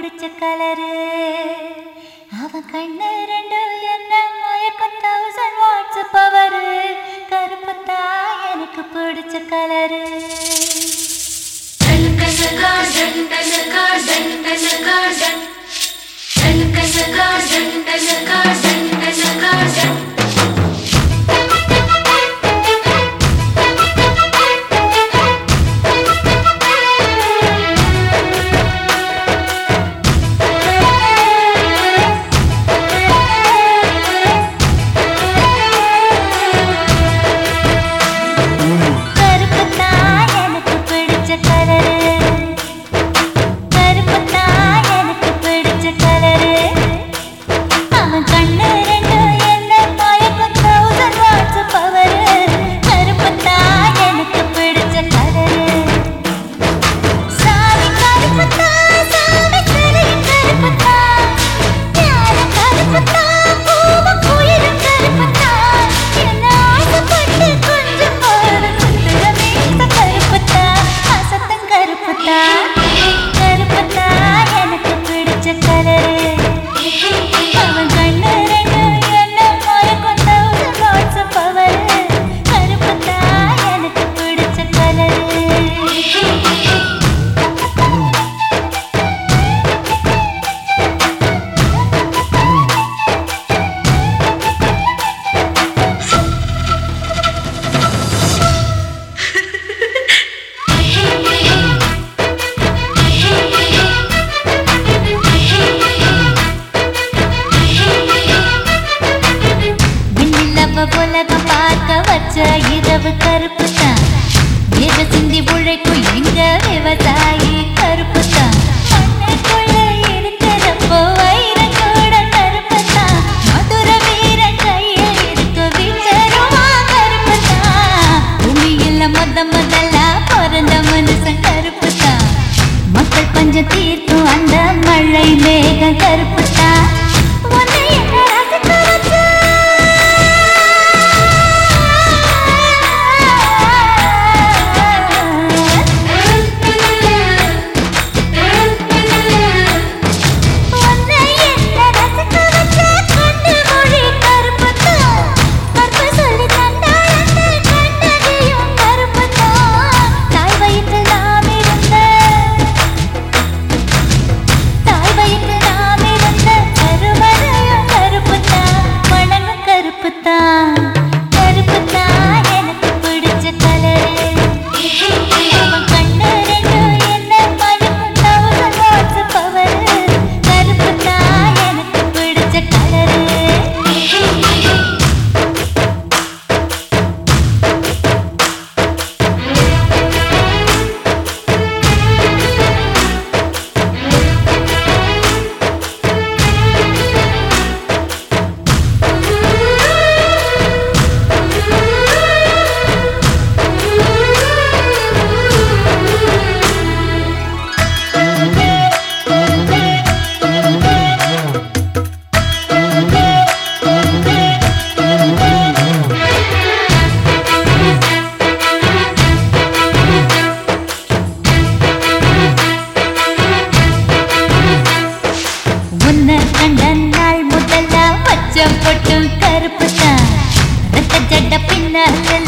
பிடிச்ச கலரு அவன் கண்ணு ரெண்டு என்ன மயக்கம் தௌசண்ட் வாட்ஸ் பவரு கருப்பு தான் எனக்கு பிடிச்ச கலரு கருப்பு உலகம் பார்க்க வச்ச இரவு கருப்பு தான் எது சிந்தி உழைக்கும் எங்க விவசாயி கருப்பு தான் முதல்ல பிறந்த மனுஷன் கருப்பு தான் மக்கள் பஞ்ச தீர்க்கும் அந்த மழை மேக கருப்பு la la